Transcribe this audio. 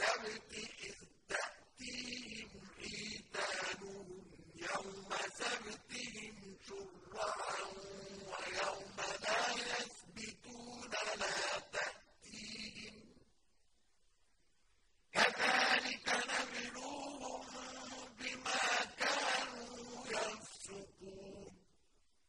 السبت